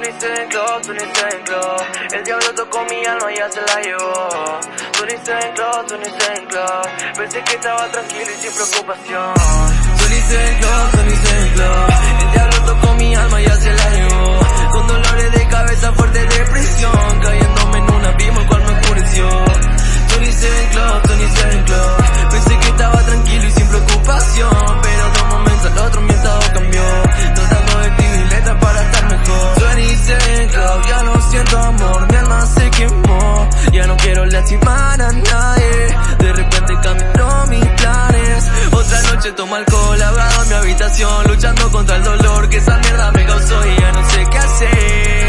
27 Club, 27 Club El diablo tocó mi alma y ya se la llevó. 27 Club, 27 Club Pensé que estaba tranquilo y sin preocupación. 27 Club, 27 Club noche tomo alcohol, ahogado en mi habitación Luchando contra el dolor que esa mierda me causó Y ya no sé qué hacer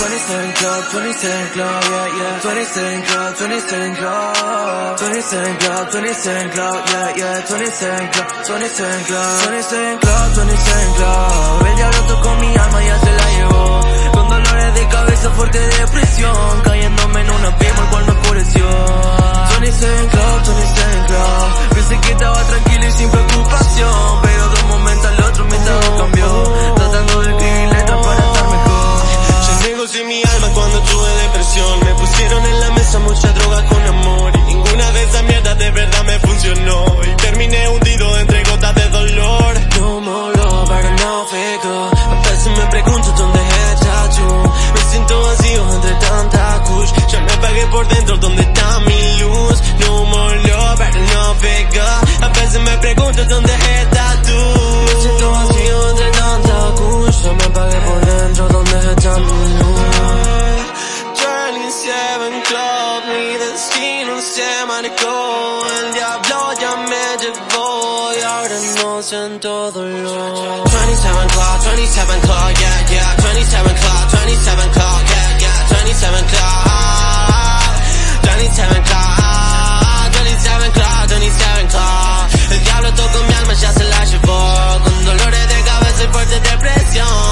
27 club, 27 club, yeah, yeah 27 club, 27 club 27 club, 27 club, yeah, yeah 27 club, 27 club 27 club, 27 club El diablo tocó mi alma y ya se la llevó Con dolores de cabeza, fuerte depresión cuando tuve depresión. Me pusieron en la mesa mucha droga con amor. Y ninguna de esas mierdas de verdad me funcionó. Y terminé hundido entre gotas de dolor. No more love, pero no fico A veces me pregunto dónde estás tú Me siento vacío entre tanta kush Ya me apagué por dentro dónde está mi luz No more love, pero no figure A veces me pregunto dónde estás se marcó, el diablo ya me llevó y ahora no siento dolor. 27 o'clock, 27 o'clock, yeah, yeah, 27 o'clock, 27 o'clock, yeah, yeah, 27 o'clock, 27 o'clock, 27 o'clock, 27 o'clock. El diablo tocó mi alma, ya se la llevó, con dolores de cabeza y fuerte depresión.